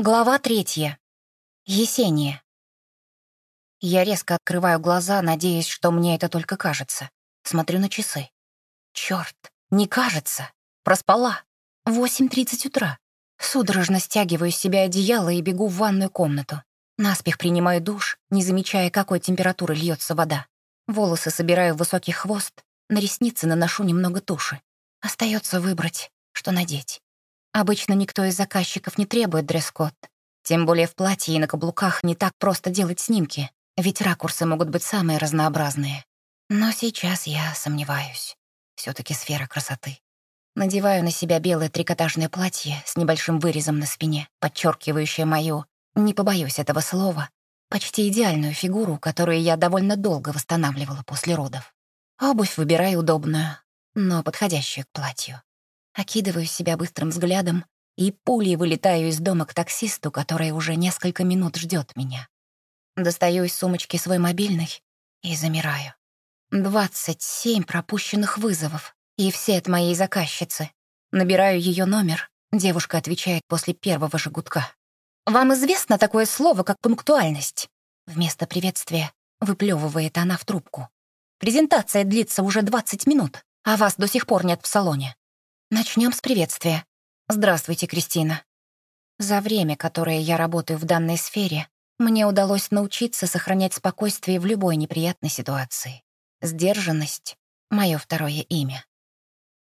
Глава третья. Есения. Я резко открываю глаза, надеясь, что мне это только кажется. Смотрю на часы. Чёрт, не кажется. Проспала. 8.30 утра. Судорожно стягиваю с себя одеяло и бегу в ванную комнату. Наспех принимаю душ, не замечая, какой температуры льется вода. Волосы собираю в высокий хвост, на ресницы наношу немного туши. Остается выбрать, что надеть. Обычно никто из заказчиков не требует дресс-код. Тем более в платье и на каблуках не так просто делать снимки, ведь ракурсы могут быть самые разнообразные. Но сейчас я сомневаюсь. все таки сфера красоты. Надеваю на себя белое трикотажное платье с небольшим вырезом на спине, подчеркивающее мою, не побоюсь этого слова, почти идеальную фигуру, которую я довольно долго восстанавливала после родов. Обувь выбираю удобную, но подходящую к платью. Окидываю себя быстрым взглядом и пулей вылетаю из дома к таксисту, который уже несколько минут ждет меня. Достаю из сумочки свой мобильный и замираю. 27 пропущенных вызовов, и все от моей заказчицы. Набираю ее номер, девушка отвечает после первого же гудка. «Вам известно такое слово, как пунктуальность?» Вместо приветствия выплевывает она в трубку. «Презентация длится уже 20 минут, а вас до сих пор нет в салоне. Начнем с приветствия. Здравствуйте, Кристина. За время, которое я работаю в данной сфере, мне удалось научиться сохранять спокойствие в любой неприятной ситуации. Сдержанность — мое второе имя.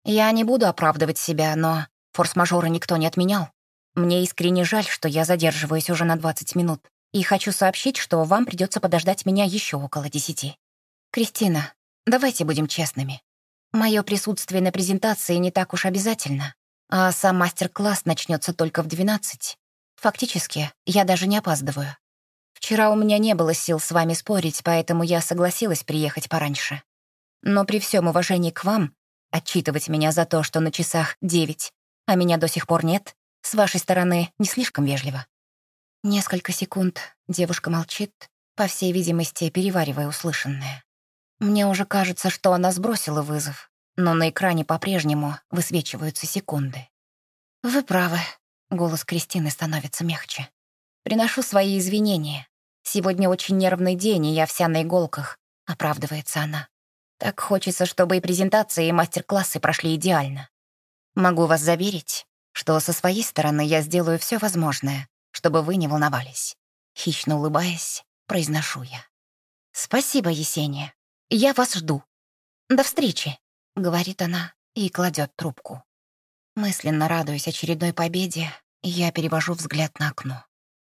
Я не буду оправдывать себя, но форс-мажора никто не отменял. Мне искренне жаль, что я задерживаюсь уже на 20 минут, и хочу сообщить, что вам придется подождать меня еще около десяти. Кристина, давайте будем честными. Мое присутствие на презентации не так уж обязательно, а сам мастер-класс начнется только в 12. Фактически, я даже не опаздываю. Вчера у меня не было сил с вами спорить, поэтому я согласилась приехать пораньше. Но при всем уважении к вам, отчитывать меня за то, что на часах 9, а меня до сих пор нет, с вашей стороны не слишком вежливо. Несколько секунд девушка молчит, по всей видимости, переваривая услышанное. Мне уже кажется, что она сбросила вызов, но на экране по-прежнему высвечиваются секунды. «Вы правы», — голос Кристины становится мягче. «Приношу свои извинения. Сегодня очень нервный день, и я вся на иголках», — оправдывается она. «Так хочется, чтобы и презентации, и мастер-классы прошли идеально. Могу вас заверить, что со своей стороны я сделаю все возможное, чтобы вы не волновались». Хищно улыбаясь, произношу я. «Спасибо, Есения. Я вас жду. До встречи», — говорит она и кладет трубку. Мысленно радуясь очередной победе, я перевожу взгляд на окно.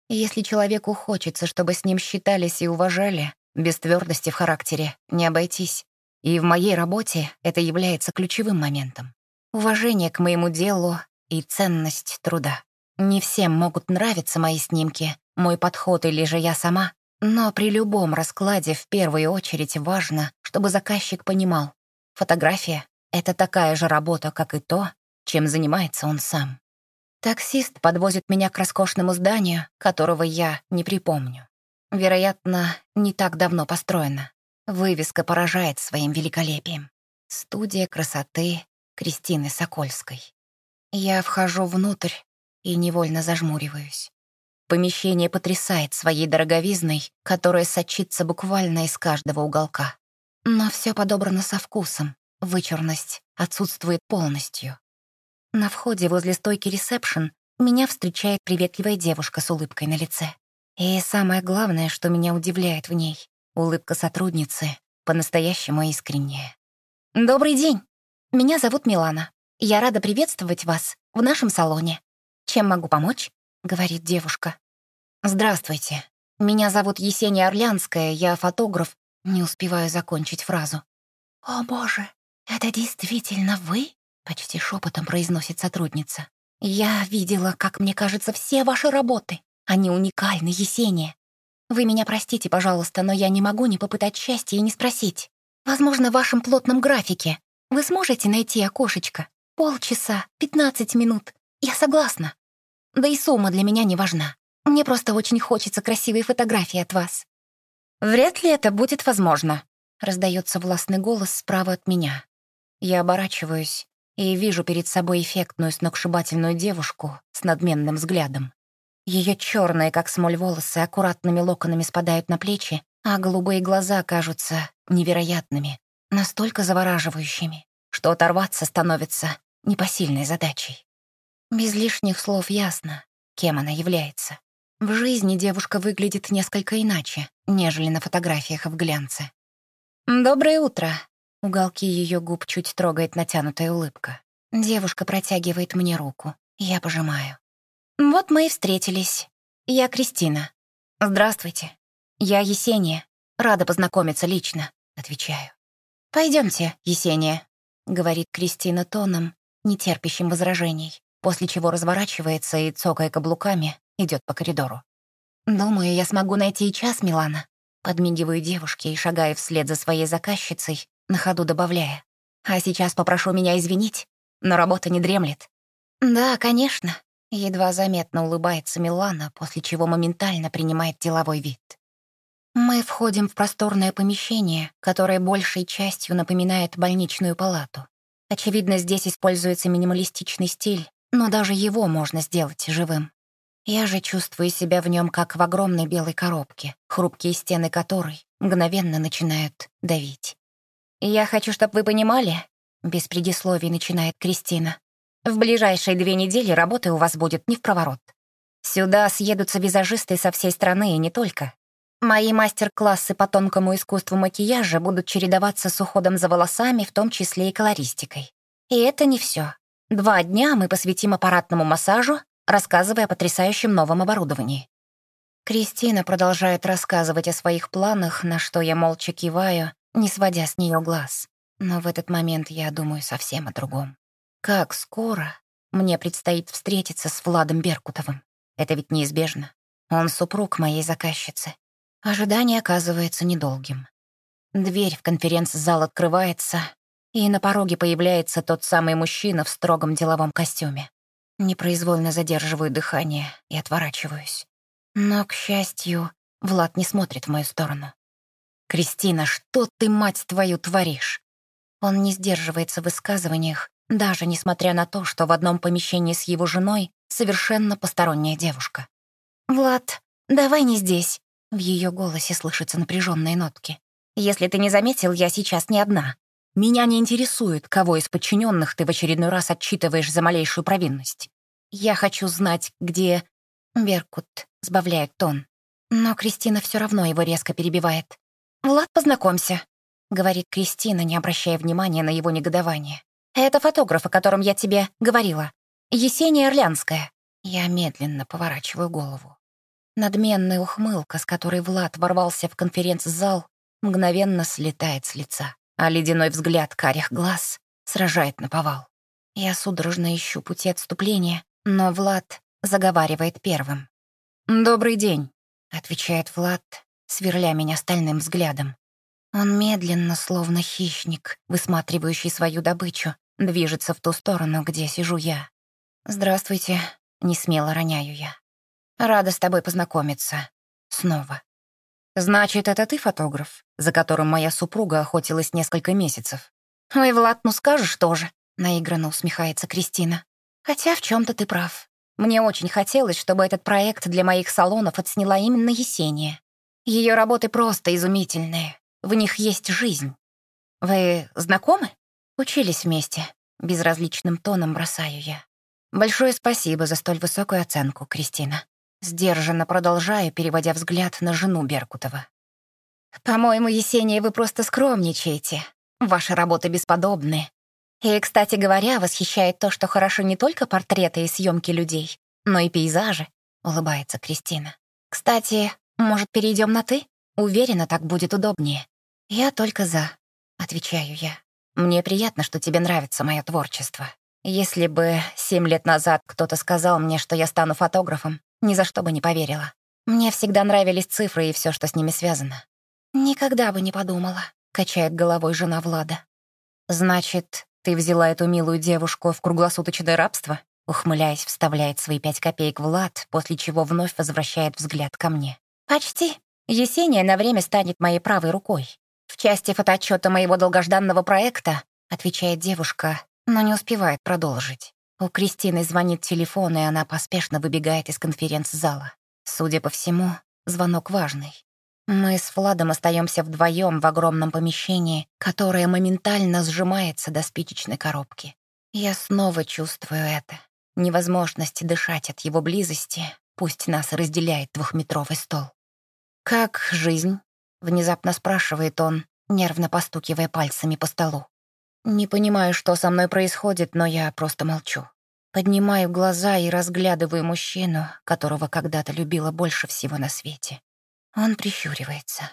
Если человеку хочется, чтобы с ним считались и уважали, без твердости в характере не обойтись. И в моей работе это является ключевым моментом. Уважение к моему делу и ценность труда. Не всем могут нравиться мои снимки, мой подход или же я сама, но при любом раскладе в первую очередь важно, чтобы заказчик понимал, фотография — это такая же работа, как и то, чем занимается он сам. Таксист подвозит меня к роскошному зданию, которого я не припомню. Вероятно, не так давно построено. Вывеска поражает своим великолепием. Студия красоты Кристины Сокольской. Я вхожу внутрь и невольно зажмуриваюсь. Помещение потрясает своей дороговизной, которая сочится буквально из каждого уголка. Но все подобрано со вкусом, вычурность отсутствует полностью. На входе возле стойки ресепшн меня встречает приветливая девушка с улыбкой на лице. И самое главное, что меня удивляет в ней — улыбка сотрудницы, по-настоящему искренняя. «Добрый день! Меня зовут Милана. Я рада приветствовать вас в нашем салоне. Чем могу помочь?» — говорит девушка. «Здравствуйте. Меня зовут Есения Орлянская, я фотограф». Не успеваю закончить фразу. «О, боже, это действительно вы?» — почти шепотом произносит сотрудница. «Я видела, как мне кажется, все ваши работы. Они уникальны, Есения. Вы меня простите, пожалуйста, но я не могу не попытать счастья и не спросить. Возможно, в вашем плотном графике вы сможете найти окошечко? Полчаса, пятнадцать минут. Я согласна. Да и сумма для меня не важна. Мне просто очень хочется красивой фотографии от вас». «Вряд ли это будет возможно», — раздается властный голос справа от меня. Я оборачиваюсь и вижу перед собой эффектную сногсшибательную девушку с надменным взглядом. Ее черные, как смоль, волосы аккуратными локонами спадают на плечи, а голубые глаза кажутся невероятными, настолько завораживающими, что оторваться становится непосильной задачей. Без лишних слов ясно, кем она является. В жизни девушка выглядит несколько иначе, нежели на фотографиях в глянце. «Доброе утро!» Уголки ее губ чуть трогает натянутая улыбка. Девушка протягивает мне руку. Я пожимаю. «Вот мы и встретились. Я Кристина. Здравствуйте. Я Есения. Рада познакомиться лично», — отвечаю. Пойдемте, Есения», — говорит Кристина тоном, нетерпящим возражений, после чего разворачивается и, цокая каблуками, идет по коридору. «Думаю, я смогу найти и час, Милана». Подмигиваю девушке и шагаю вслед за своей заказчицей, на ходу добавляя. «А сейчас попрошу меня извинить, но работа не дремлет». «Да, конечно», — едва заметно улыбается Милана, после чего моментально принимает деловой вид. Мы входим в просторное помещение, которое большей частью напоминает больничную палату. Очевидно, здесь используется минималистичный стиль, но даже его можно сделать живым. Я же чувствую себя в нем как в огромной белой коробке, хрупкие стены которой мгновенно начинают давить. «Я хочу, чтобы вы понимали», — без предисловий начинает Кристина, «в ближайшие две недели работы у вас будет не в проворот. Сюда съедутся визажисты со всей страны и не только. Мои мастер-классы по тонкому искусству макияжа будут чередоваться с уходом за волосами, в том числе и колористикой. И это не все. Два дня мы посвятим аппаратному массажу, рассказывая о потрясающем новом оборудовании. Кристина продолжает рассказывать о своих планах, на что я молча киваю, не сводя с нее глаз. Но в этот момент я думаю совсем о другом. Как скоро мне предстоит встретиться с Владом Беркутовым? Это ведь неизбежно. Он супруг моей заказчицы. Ожидание оказывается недолгим. Дверь в конференц-зал открывается, и на пороге появляется тот самый мужчина в строгом деловом костюме. Непроизвольно задерживаю дыхание и отворачиваюсь. Но, к счастью, Влад не смотрит в мою сторону. «Кристина, что ты, мать твою, творишь?» Он не сдерживается в высказываниях, даже несмотря на то, что в одном помещении с его женой совершенно посторонняя девушка. «Влад, давай не здесь». В ее голосе слышатся напряженные нотки. «Если ты не заметил, я сейчас не одна. Меня не интересует, кого из подчиненных ты в очередной раз отчитываешь за малейшую провинность. Я хочу знать, где...» Беркут сбавляет тон. Но Кристина все равно его резко перебивает. «Влад, познакомься», — говорит Кристина, не обращая внимания на его негодование. «Это фотограф, о котором я тебе говорила. Есения Орлянская». Я медленно поворачиваю голову. Надменная ухмылка, с которой Влад ворвался в конференц-зал, мгновенно слетает с лица а ледяной взгляд карих глаз сражает на повал. Я судорожно ищу пути отступления, но Влад заговаривает первым. «Добрый день», — отвечает Влад, сверля меня стальным взглядом. Он медленно, словно хищник, высматривающий свою добычу, движется в ту сторону, где сижу я. «Здравствуйте», — несмело роняю я. «Рада с тобой познакомиться. Снова». «Значит, это ты фотограф, за которым моя супруга охотилась несколько месяцев?» «Ой, Влад, ну скажешь тоже», — наигранно усмехается Кристина. «Хотя в чем то ты прав. Мне очень хотелось, чтобы этот проект для моих салонов отсняла именно Есения. Ее работы просто изумительные. В них есть жизнь. Вы знакомы? Учились вместе. Безразличным тоном бросаю я. Большое спасибо за столь высокую оценку, Кристина. Сдержанно продолжая, переводя взгляд на жену Беркутова. «По-моему, Есения, вы просто скромничаете. Ваши работы бесподобны. И, кстати говоря, восхищает то, что хорошо не только портреты и съемки людей, но и пейзажи», — улыбается Кристина. «Кстати, может, перейдем на «ты»? Уверена, так будет удобнее». «Я только за», — отвечаю я. «Мне приятно, что тебе нравится мое творчество. Если бы семь лет назад кто-то сказал мне, что я стану фотографом, ни за что бы не поверила. Мне всегда нравились цифры и все, что с ними связано. «Никогда бы не подумала», — качает головой жена Влада. «Значит, ты взяла эту милую девушку в круглосуточное рабство?» Ухмыляясь, вставляет свои пять копеек Влад, после чего вновь возвращает взгляд ко мне. «Почти. Есения на время станет моей правой рукой. В части фотоотчета моего долгожданного проекта», — отвечает девушка, но не успевает продолжить. У Кристины звонит телефон, и она поспешно выбегает из конференц-зала. Судя по всему, звонок важный. Мы с Владом остаемся вдвоем в огромном помещении, которое моментально сжимается до спичечной коробки. Я снова чувствую это. Невозможность дышать от его близости, пусть нас разделяет двухметровый стол. «Как жизнь?» — внезапно спрашивает он, нервно постукивая пальцами по столу. Не понимаю, что со мной происходит, но я просто молчу. Поднимаю глаза и разглядываю мужчину, которого когда-то любила больше всего на свете. Он прищуривается.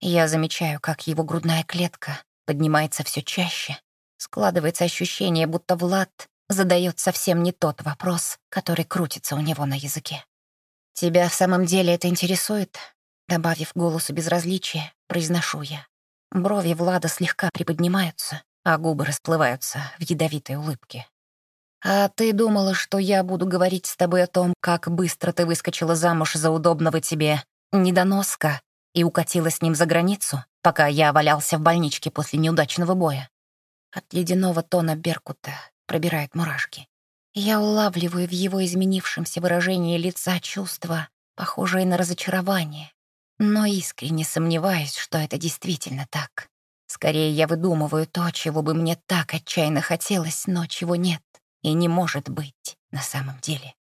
Я замечаю, как его грудная клетка поднимается все чаще. Складывается ощущение, будто Влад задает совсем не тот вопрос, который крутится у него на языке. «Тебя в самом деле это интересует?» Добавив голосу безразличия, произношу я. Брови Влада слегка приподнимаются, а губы расплываются в ядовитой улыбке. «А ты думала, что я буду говорить с тобой о том, как быстро ты выскочила замуж за удобного тебе недоноска и укатила с ним за границу, пока я валялся в больничке после неудачного боя?» От ледяного тона Беркута пробирает мурашки. Я улавливаю в его изменившемся выражении лица чувства, похожее на разочарование, но искренне сомневаюсь, что это действительно так. Скорее, я выдумываю то, чего бы мне так отчаянно хотелось, но чего нет и не может быть на самом деле.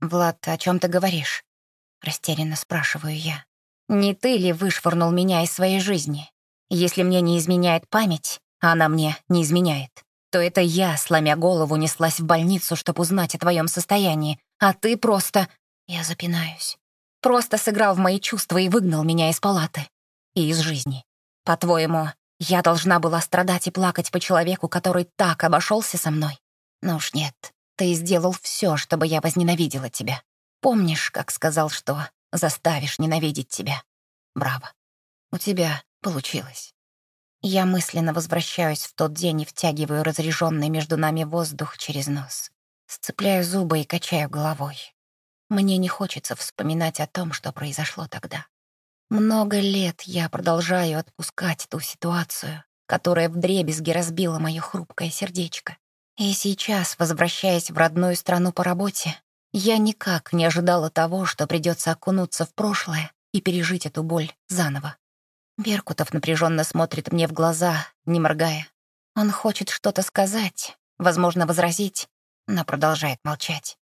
«Влад, о чем ты говоришь?» — растерянно спрашиваю я. «Не ты ли вышвырнул меня из своей жизни? Если мне не изменяет память, а она мне не изменяет, то это я, сломя голову, неслась в больницу, чтобы узнать о твоем состоянии, а ты просто...» Я запинаюсь. «Просто сыграл в мои чувства и выгнал меня из палаты и из жизни. По-твоему, я должна была страдать и плакать по человеку, который так обошелся со мной? Ну уж нет, ты сделал все, чтобы я возненавидела тебя. Помнишь, как сказал, что заставишь ненавидеть тебя? Браво. У тебя получилось. Я мысленно возвращаюсь в тот день и втягиваю разреженный между нами воздух через нос. Сцепляю зубы и качаю головой. Мне не хочется вспоминать о том, что произошло тогда. Много лет я продолжаю отпускать ту ситуацию, которая вдребезги разбила мое хрупкое сердечко. И сейчас, возвращаясь в родную страну по работе, я никак не ожидала того, что придется окунуться в прошлое и пережить эту боль заново. Беркутов напряженно смотрит мне в глаза, не моргая. Он хочет что-то сказать, возможно, возразить, но продолжает молчать.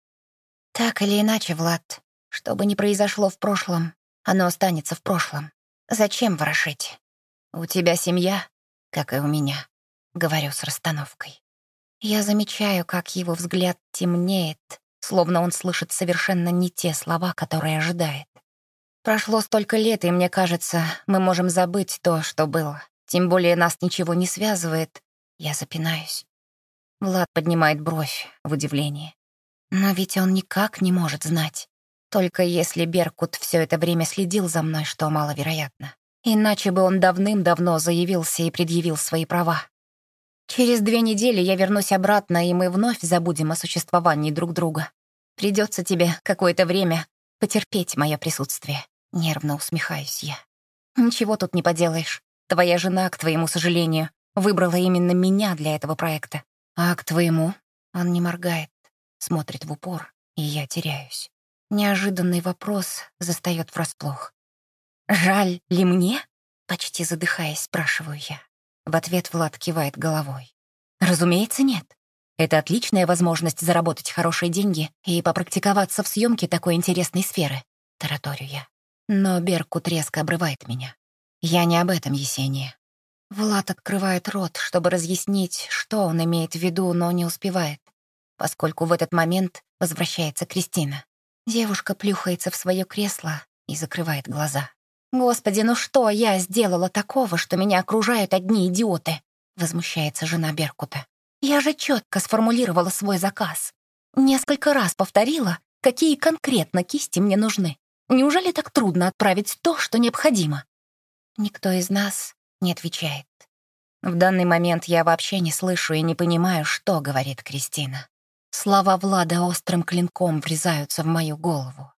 Так или иначе, Влад, что бы ни произошло в прошлом, оно останется в прошлом. Зачем ворошить? У тебя семья, как и у меня, говорю с расстановкой. Я замечаю, как его взгляд темнеет, словно он слышит совершенно не те слова, которые ожидает. Прошло столько лет, и мне кажется, мы можем забыть то, что было. Тем более нас ничего не связывает. Я запинаюсь. Влад поднимает бровь в удивлении. Но ведь он никак не может знать. Только если Беркут все это время следил за мной, что маловероятно. Иначе бы он давным-давно заявился и предъявил свои права. Через две недели я вернусь обратно, и мы вновь забудем о существовании друг друга. Придется тебе какое-то время потерпеть мое присутствие. Нервно усмехаюсь я. Ничего тут не поделаешь. Твоя жена, к твоему сожалению, выбрала именно меня для этого проекта. А к твоему? Он не моргает, смотрит в упор, и я теряюсь. Неожиданный вопрос застаёт врасплох. «Жаль ли мне?» — почти задыхаясь, спрашиваю я. В ответ Влад кивает головой. «Разумеется, нет. Это отличная возможность заработать хорошие деньги и попрактиковаться в съемке такой интересной сферы», — тараторю я. Но Беркут резко обрывает меня. «Я не об этом, Есения». Влад открывает рот, чтобы разъяснить, что он имеет в виду, но не успевает, поскольку в этот момент возвращается Кристина. Девушка плюхается в свое кресло и закрывает глаза. «Господи, ну что я сделала такого, что меня окружают одни идиоты?» Возмущается жена Беркута. «Я же четко сформулировала свой заказ. Несколько раз повторила, какие конкретно кисти мне нужны. Неужели так трудно отправить то, что необходимо?» Никто из нас не отвечает. В данный момент я вообще не слышу и не понимаю, что говорит Кристина. Слова Влада острым клинком врезаются в мою голову.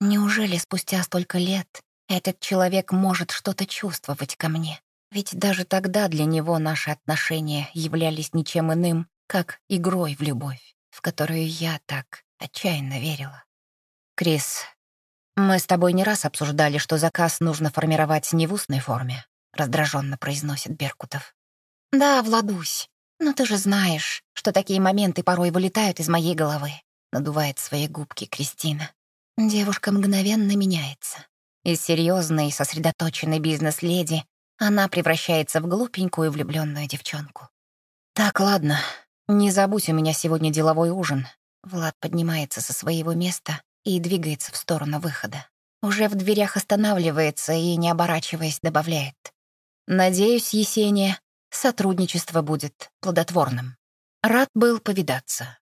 Неужели спустя столько лет этот человек может что-то чувствовать ко мне? Ведь даже тогда для него наши отношения являлись ничем иным, как игрой в любовь. в которую я так отчаянно верила. «Крис, мы с тобой не раз обсуждали, что заказ нужно формировать не в устной форме», — раздраженно произносит Беркутов. «Да, Владусь, но ты же знаешь, что такие моменты порой вылетают из моей головы», — надувает свои губки Кристина. Девушка мгновенно меняется. Из серьезной и сосредоточенной бизнес-леди она превращается в глупенькую влюбленную девчонку. «Так, ладно, не забудь, у меня сегодня деловой ужин». Влад поднимается со своего места и двигается в сторону выхода. Уже в дверях останавливается и, не оборачиваясь, добавляет. «Надеюсь, Есения, сотрудничество будет плодотворным. Рад был повидаться.